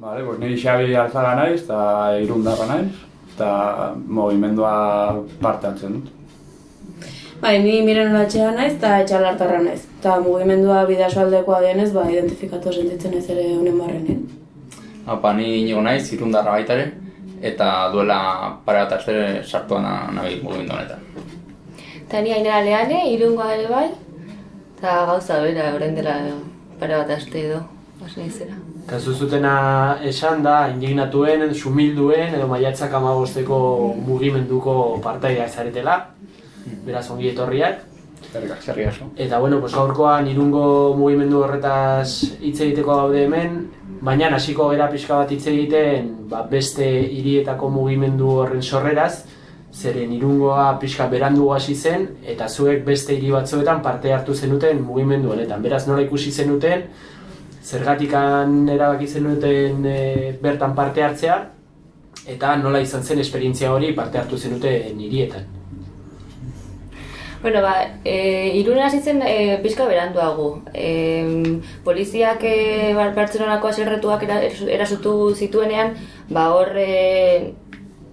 Vale, pues niri Xabi Alzaga naiz, eta irundarra naiz, eta movimendua parte hartzen dut. Bai, ni miren olatxea naiz eta etxalartarra naiz. Eta mugimendua bidasoaldekoa denez, ba, identifikatu sentitzen ez ere honen barrenen. Apa, ni inigo naiz, irundarra baita ere, eta duela pare bat astere sartuan na- nabil mugimendu honetan. Eta ni ainera leane, irungoa ere bai. Eta gauza bera, orain dela pare bat aste edo. Hasi naizera. Eta zuzutena esan da, indignatuen, sumilduen edo maiatzak amabosteko mugimenduko partaideak zaretela. Beraz, ongi etorriak. Eta bueno, pues gaurkoan irungo mugimendu horretaz hitz egiteko gaude hemen, baina hasiko gera pixka bat hitz egiten ba, beste hirietako mugimendu horren sorreraz, zeren irungoa pixka berandu hasi zen, eta zuek beste hiri batzuetan parte hartu zenuten mugimendu honetan. Beraz, nola ikusi zenuten, zergatikan erabaki zenuten e, bertan parte hartzea, eta nola izan zen esperientzia hori parte hartu zenuten hirietan. Bueno, ba, e, irunen hasi zen e, pixka beranduago. E, poliziak e, Bar- Bartzelonako aserretuak era, erasutu zituenean, ba hor e,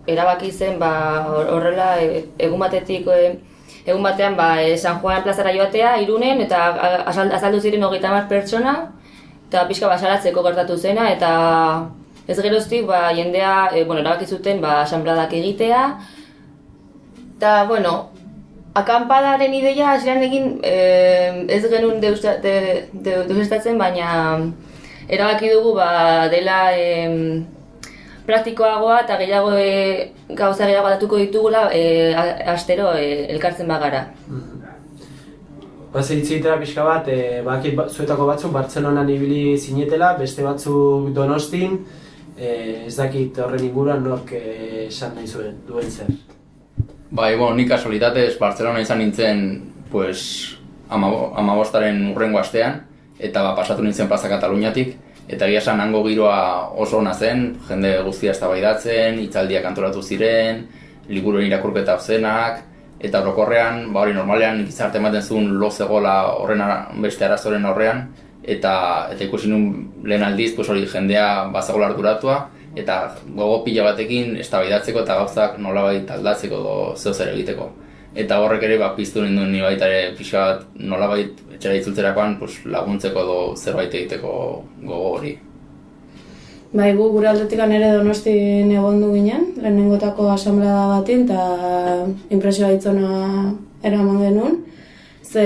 erabaki zen ba hor- horrela e, egun batetik e, egun batean ba e, San Juan plazara joatea irunen eta azaldu ziren hogeita hamar pertsona eta pixka basaratzeko gertatu zena eta ez geroztik ba jendea e, bueno, erabaki zuten ba asanbladak egitea eta bueno, akampadaren ideia hasieran egin eh, ez genuen deusta- de- de- deusestatzen, baina erabaki dugu ba, dela em, praktikoagoa eta gehiago e, gauza gehiago datuko ditugula e, astero e, elkartzen bagara. Baz egitera pixka bat, e, bakit ba, zuetako batzuk Bartzelonan ibili zinetela, beste batzuk Donostin, e, ez dakit horren inguruan nork e, esan nahi zuen, duen zer. Bai, bueno, nik kasualitatez Barcelona izan nintzen, pues, amabo- amabostaren urrengo astean, eta ba, pasatu nintzen plaza Kataluniatik, eta egia esan hango giroa oso ona zen, jende guztia eztabaidatzen, hitzaldiak antolatu ziren, liburuen irakurketa zenak, eta orokorrean, ba hori normalean gizarte ematen zuen lo zegoela horren beste arazoren aurrean, eta eta ikusi nun lehen aldiz, pues hori jendea bazegoela arduratua, eta gogo pila batekin eztabaidatzeko eta gauzak nolabait aldatzeko edo zeo zer egiteko. Eta horrek ere ba, piztu ninduen ni baita ere pixka bat nolabait etxera itzultzerakoan pues, laguntzeko edo zerbait egiteko gogo hori. Bai, gu gure aldetik ere donostin egondu ginen, lehenengotako asamblea batin, eta impresioa itzona eraman genuen. Ze,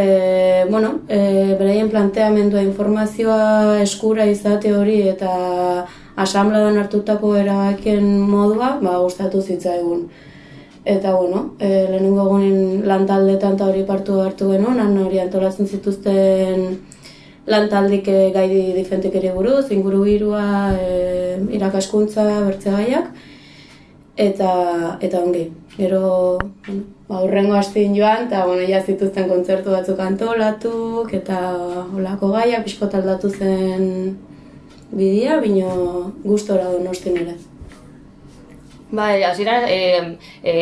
bueno, e, beraien planteamendua informazioa eskura izate hori eta asamblean hartutako erabakien modua, ba, gustatu zitzaigun. Eta, bueno, e, lehenengo egunen lantaldetan eta hori partu hartu genuen, han hori antolatzen zituzten lantaldik eh, gai difentekeri buruz, inguru girua, e, irakaskuntza, bertze gaiak, eta, eta ongi. Gero, ba, urrengo hastin joan, eta bueno, ja zituzten kontzertu batzuk antolatuk, eta olako gaia, pixko aldatu zen bidia, bino gustora donostin ere. Bai, hasieran e, e,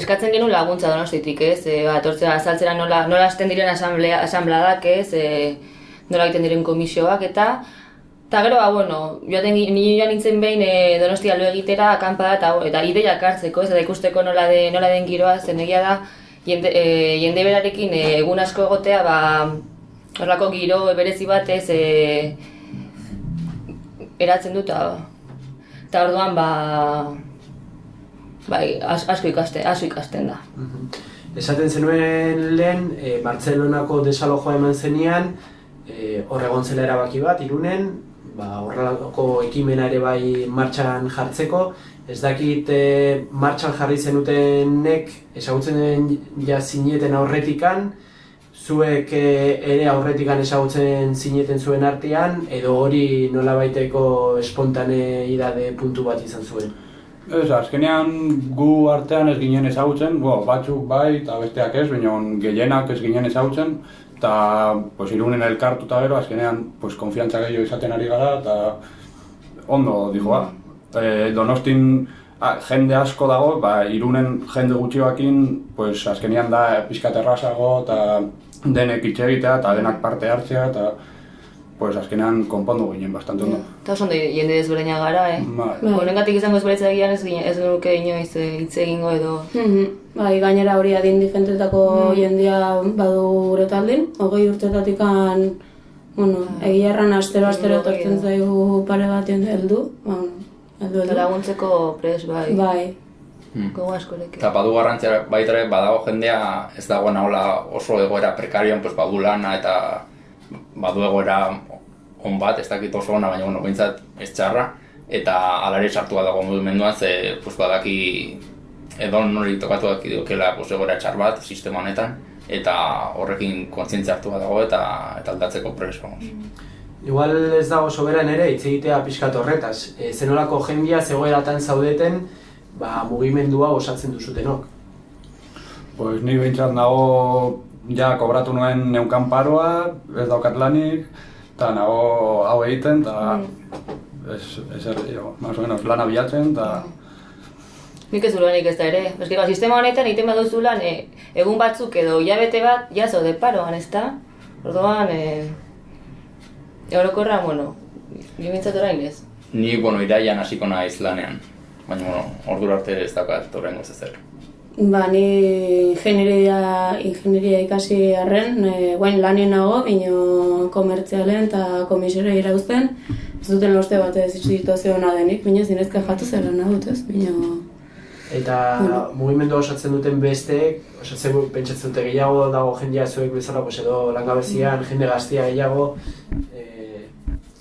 eskatzen genuen laguntza donostitik, ez? E, ba, azaltzera nola, nola diren asamblea, asambladak, ez? E, nola egiten diren komisioak, eta eta gero, ba, bueno, joaten, ni joan nintzen behin e, donostia lo egitera, akampada, eta, eta ideiak hartzeko, ez? Eta ikusteko nola, de, nola den giroa, zen egia da, jende, e, jende berarekin e, egun asko egotea, ba, horlako giro berezi batez e, eratzen dut, eta orduan, ba, bai, as, asko ikaste, asko ikasten da. Esaten zenuen lehen, e, Bartzelonako desalojoa eman zenian, e, hor egon zela erabaki bat, irunen, ba, horrelako ekimena ere bai martxan jartzeko, ez dakit e, martxan jarri zenutenek ezagutzen den ja zineten aurretikan, zuek e, ere aurretikan ezagutzen zineten zuen artean, edo hori nolabaiteko espontaneidade puntu bat izan zuen. Ez, azkenean gu artean ez ginen ezagutzen, bo, batzuk bai eta besteak ez, baina gehienak ez ginen ezagutzen, eta pues, irunen elkartu eta gero, azkenean pues, konfiantza gehiago izaten ari gara, eta ondo dijoa. E, donostin a, jende asko dago, ba, irunen jende gutxioakin, pues, azkenean da pixkat errazago, eta denek hitz egitea, eta denak parte hartzea, eta pues azkenean konpondu ginen bastante ondo. Eta oso ondo jende desberdina gara, eh? Bai. Honengatik izango ez egian ez, ez nuke inoiz eh, hitz egingo edo... Mhm. Bai, gainera hori adin difentetako jendia badu gure taldin, hogei urtetatikan, bueno, egia erran astero-astero etortzen zaigu pare batien heldu, ba, bueno, heldu heldu. laguntzeko pres, bai. Bai, Hmm. Gogo askorekin. Eta badu garrantzia baita ere badago jendea ez dago nahola oso egoera prekarioan pues badu lana eta badu egoera on bat, ez dakit oso ona, baina bueno, behintzat ez txarra eta alare sartu bat dago mugimenduan ze pues badaki edo nori tokatu daki dukela pues, egoera txar bat sistema honetan eta horrekin kontzientzia hartu dago eta eta aldatzeko pres, vamos. Igual ez dago soberan ere hitz egitea pixkat horretaz. E, zenolako jendia zegoeratan zaudeten ba, mugimendua osatzen duzutenok. Pues ni behintzat nago ja kobratu nuen neukan paroa, ez daukat lanik, eta nago hau egiten, eta ez, ez erdi, jo, más o menos, lana bilatzen, eta Nik ez ulanik ez da ere. Eske, ba, sistema honetan egiten baduzu lan, e, egun batzuk edo hilabete bat, ja zaude paroan, ez da? Orduan, e, orokorra, bueno, gimintzat orain ez. Ni, bueno, iraian hasiko naiz lanean, baina, bueno, ordura arte ez daukat horrengo ez ezer. Ba, ni ingenieria, ingenieria ikasi arren, e, guain lanien nago, bino komertzialen eta komisore irauzten, ez duten uste batez situazio ona denik, bino zinezka jatu zela nahi dut ez, bino... Eta Bueno. mugimendua osatzen duten besteek, osatzen pentsatzen dute gehiago dago jendea zuek bezala, pues edo langabezian, jende gaztia gehiago, e,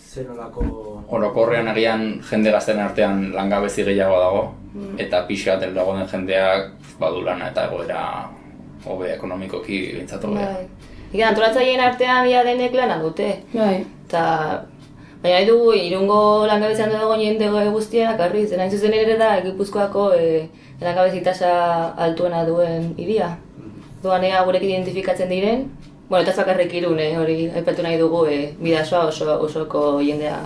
zenolako... Orokorrean agian jende gazten artean langabezi gehiago dago, eta pixa bat dago den jendeak badu lana eta egoera hobe ekonomikoki bintzatu hobea. Bai. Ika, antolatzaileen artean ja denek lana dute. Bai, Eta, baina dugu, irungo langabezian dago jende guztiak arri, zen hain zuzen ere da, Gipuzkoako e, langabezi tasa altuena duen iria. Duan ea gurekin identifikatzen diren, bueno, eta bakarrik irun, eh, hori aipatu nahi dugu, e, bidasoa oso, osoko jendea.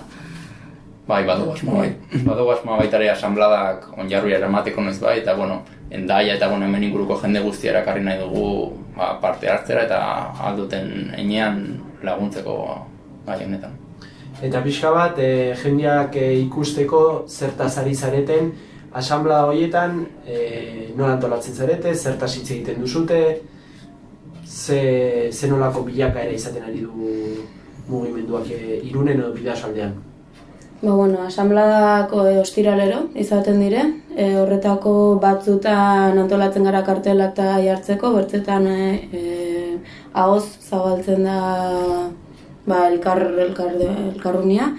Bai, badugu asmoa bai. Badugu asmoa baita ere asambladak onjarruia eramateko noiz bai, eta bueno, endaia eta bueno, hemen inguruko jende guztia erakarri nahi dugu ba, parte hartzera eta alduten enean laguntzeko gai honetan. Eta pixka bat, e, jendeak e, ikusteko zertaz ari zareten, asamblea horietan e, nola antolatzen zarete, zertaz hitz egiten duzute, ze, ze nolako bilakaera izaten ari du mugimenduak e, irunen edo bidasoaldean. Ba, bueno, asambladako e, ostiralero izaten dire, e, horretako batzutan antolatzen gara kartelak eta jartzeko, bertzetan e, e, ahoz zabaltzen da ba, elkar, elkar, elkarrunia.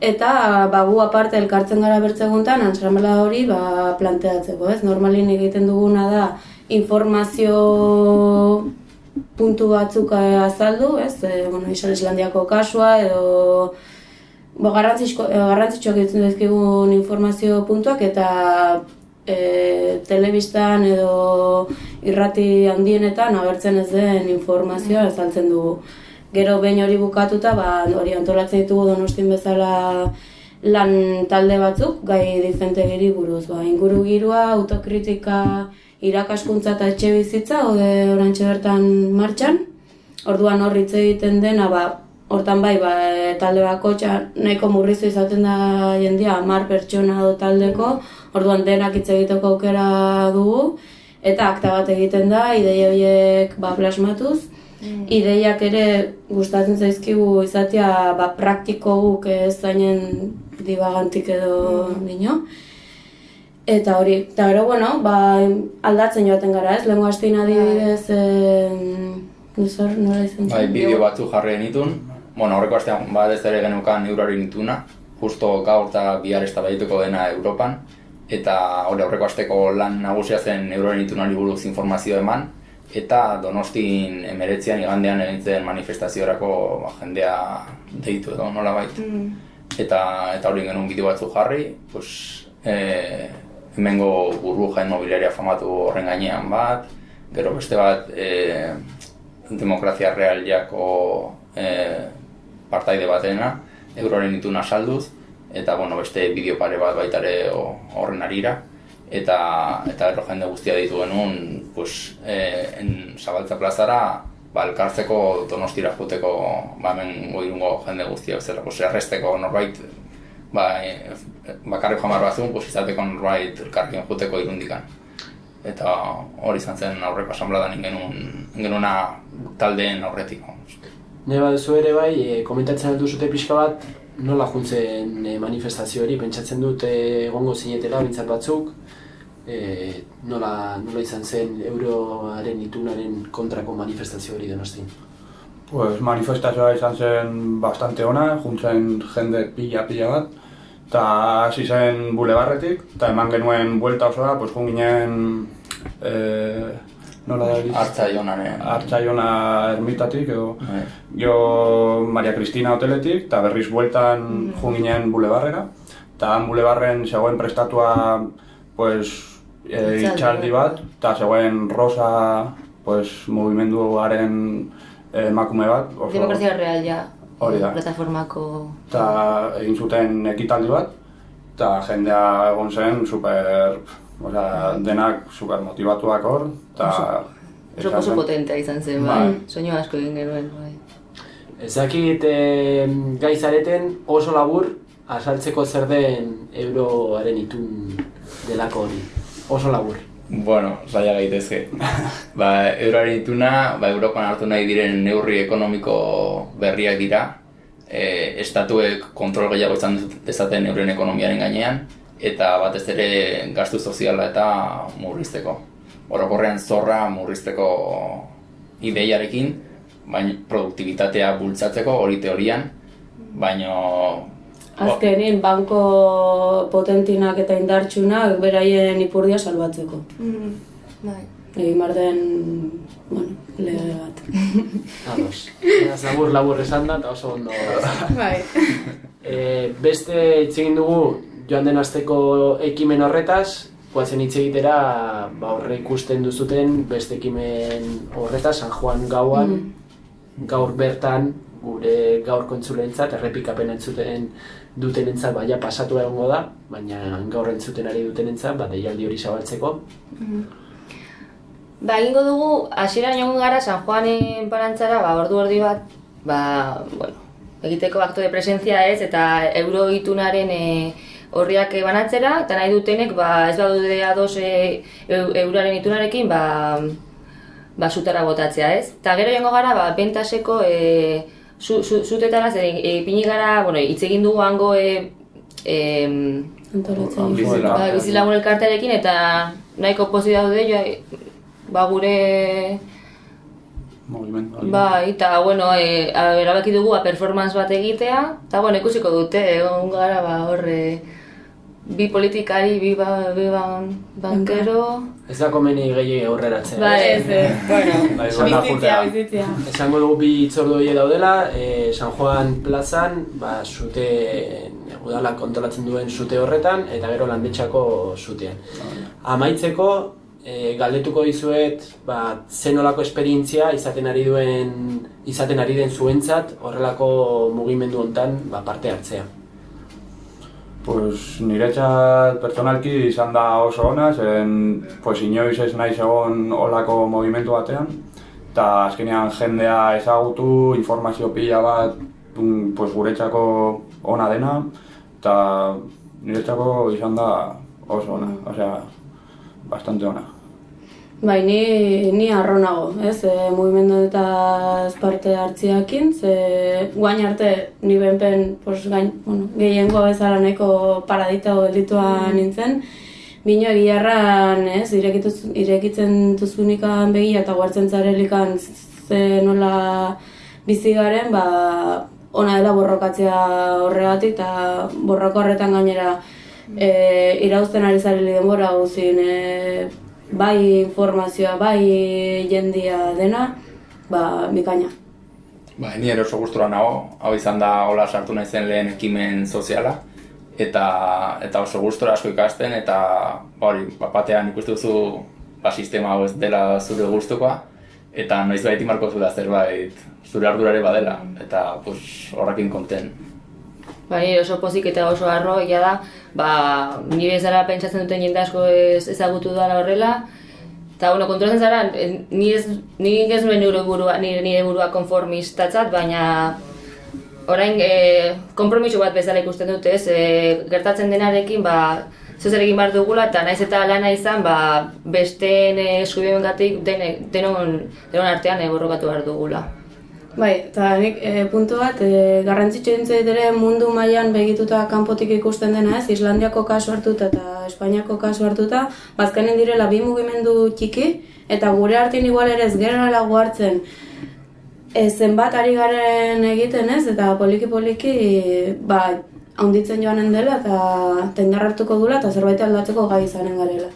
Eta ba, gu aparte elkartzen gara bertzeguntan, asamblea hori ba, planteatzeko, ez? Normalin egiten duguna da informazio puntu batzuk azaldu, ez? E, bueno, Isar Islandiako kasua edo Ba, garrantzizko, eh, garrantzitsuak ditzen dizkigun informazio puntuak eta e, telebistan edo irrati handienetan agertzen ez den informazioa azaltzen dugu. Gero behin hori bukatuta, ba, hori antolatzen ditugu donostin bezala lan talde batzuk, gai difentegiri buruz. Ba, inguru girua, autokritika, irakaskuntza eta etxe bizitza, hode orantxe bertan martxan. Orduan hor hitz egiten dena, ba, hortan bai, ba, talde bakotxa nahiko murriztu izaten da jendia, hamar pertsona do taldeko, orduan denak hitz egiteko aukera dugu, eta akta bat egiten da, ideia horiek ba, plasmatuz. Ideiak ere gustatzen zaizkigu izatea ba, praktiko guk ez zainen dibagantik edo dino. Eta hori, eta gero, bueno, ba, aldatzen joaten gara ez, lehenko hastin adibidez, eh, nuzor, nola izan Bai, bideo batzu jarri genitun. Bueno, horreko astean bat ez ere genukan eurari nituna. Justo gaur eta bihar eztabaidatuko dena Europan. Eta hori aurreko asteko lan nagusia zen euroaren itunari buruz informazio eman. Eta donostin emeretzean igandean egin zen manifestaziorako ba, jendea deitu edo nola Eta, eta hori genuen bideo batzu jarri, pues, e, hemengo burbuja inmobiliaria famatu horren gainean bat, gero beste bat e, demokrazia real jako e, partaide batena, euroren ituna salduz, eta bueno, beste bideo pare bat baita ere o- horren arira, eta eta ero jende guztia ditu genuen, pues, e, en Zabaltza plazara ba, elkartzeko donostira juteko ba, hemen goirungo jende guztiak zela, pues, erresteko norbait ba, e, bakarrik jamar bat zuen, pues, izateko norbait elkarrekin juteko irundikan. Eta hori izan zen aurreko asanbladan ingenun, ingenuna taldeen aurretik. Ne baduzu ere bai, e, komentatzen aldu zute pixka bat, nola juntzen e, manifestazio hori, pentsatzen dut egongo zinetela bintzat batzuk, e, nola, nola izan zen euroaren itunaren kontrako manifestazio hori donostin. Pues manifestazioa izan zen bastante ona, juntzen jende pila-pila bat, eta hasi zen bulebarretik, eta eman genuen buelta osoa, pues jun ginen, e, nola da egiz? Artza jonaren. Artzaiona ermitatik, edo, Bai. jo Maria Cristina hoteletik, eta berriz bueltan jun ginen bulebarrera, eta han bulebarren zegoen prestatua, pues, e, Hitzaldi itxaldi bat, eta zegoen rosa, pues, mugimenduaren eh, emakume bat, oso, Demokrazia real ja. Hori da. Plataformako... eta egin zuten ekitaldi bat, eta jendea egon zen super, osea, denak super motivatuak hor, eta... Oso oso potentea izan zen, bai. Bai. Soinu asko egin genuen, bai. Ez dakit e, gai zareten oso labur azaltzeko zer den euroaren itun delako hori. Oso labur. Bueno, zaila gaitezke. ba, euroaren ituna, ba, Europan hartu nahi diren neurri ekonomiko berriak dira. E, estatuek kontrol gehiago izan dezaten euren ekonomiaren gainean, eta batez ere gastu soziala eta murrizteko. Orokorrean zorra murrizteko ideiarekin, baina produktibitatea bultzatzeko hori teorian, baino Azkenin, banko potentinak eta indartsunak beraien ipurdia salbatzeko. Bai. Egin behar den, bueno, lege bat. Ados. Beraz, labur labur esan da eta oso ondo. bai. E, beste hitz egin dugu joan den asteko ekimen horretaz, guazen hitz egitera ba, horre ikusten duzuten beste ekimen horretaz, San Juan gauan, gaur bertan gure gaur kontzulentzat, errepikapen entzuten dutenentzat baina pasatu egongo da, baina gaur entzuten ari dutenentzat, ba, deialdi hori zabaltzeko. Ba, egingo dugu, hasieran joango gara San Juanen parantzara, ba, ordu ordi bat, ba, bueno, egiteko akto de presentzia ez, eta euro itunaren e, horriak banatzera, eta nahi dutenek, ba, ez badaude ados e, eu- euroaren itunarekin, ba, ba, sutara botatzea ez. Eta gero joango gara, ba, bentaseko e, su, su, sutetara, zer, e, ipini gara, bueno, hitz egin dugu hango e, em, Antolatzen. Bizila. Ba, bizilagun elkartearekin eta nahiko pozi daude jo, ba gure Mugimendu hori. Bai, eta, bueno, e, a- erabaki dugu a performance bat egitea, eta, bueno, ikusiko dute, egon gara, ba, horre, bi politikari, bi, ba, bi ban, bankero... Ez da komeni gehiagi aurreratzea. Bai, ez? ez, ez, bueno, Bai, Bizitzia, bizitzia. Esango dugu bi itzordu daudela, e, San Juan plazan, ba, zute, udala kontrolatzen duen zute horretan, eta gero landetxako zutean. Amaitzeko, e, galdetuko dizuet, ba, zen olako esperientzia izaten ari duen, izaten ari den zuentzat, horrelako mugimendu hontan ba, parte hartzea. Pues niretzat pertsonalki izan da oso ona, zen pues, inoiz ez naiz egon olako movimentu batean, eta azkenean jendea ezagutu, informazio pila bat mm, pues, guretzako ona dena, eta niretzako izan da oso ona, osea, bastante ona. Bai, ni, ni arronago, ez, e, mugimendu eta parte hartziakin, ze guain arte ni benpen, pos, gain, bueno, gehiengo bezala nahiko paradita gelditua nintzen, Bino egiarran, ez, irekituz, irekitzen duzunikan begia eta guartzen zarelikan ze nola bizi garen, ba, ona dela borrokatzea horregatik eta borroka horretan gainera e, irauzten ari zareli denbora guzin, e, bai informazioa, bai jendia dena, ba, bikaina. Ba, ni ere oso gustura nago, hau izan da hola sartu naizen lehen ekimen soziala, eta, eta oso gustura asko ikasten, eta ba, hori, bat batean ikustu duzu ba, sistema hau ez dela zure gustukoa, eta noiz baiti marko zu da zerbait zure ardurare badela, eta pues, horrekin konten. Ba, nire oso pozik eta oso arro, egia da, ba, nire bezala pentsatzen duten jende asko ez, ezagutu dela horrela, Eta, bueno, konturatzen zara, eh, ni ez, ni ez nuen nire burua, nire, nire burua konformistatzat, baina orain e, kompromiso bat bezala ikusten dute, ez, e, gertatzen denarekin, ba, zozer egin behar dugula, eta naiz eta lana izan, ba, besteen eskubien gatik den, denon, denon artean e, borrokatu behar dugula. Bai, eta nik e, puntu bat, e, garrantzitsu dintzait ere mundu mailan begituta kanpotik ikusten dena ez, Islandiako kasu hartuta eta Espainiako kasu hartuta, bazkenen direla bi mugimendu txiki, eta gure artin igual ere ez gerala hartzen e, zenbat ari garen egiten ez, eta poliki-poliki ba, haunditzen joanen dela eta tendar hartuko dula eta zerbait aldatzeko gai izanen garela.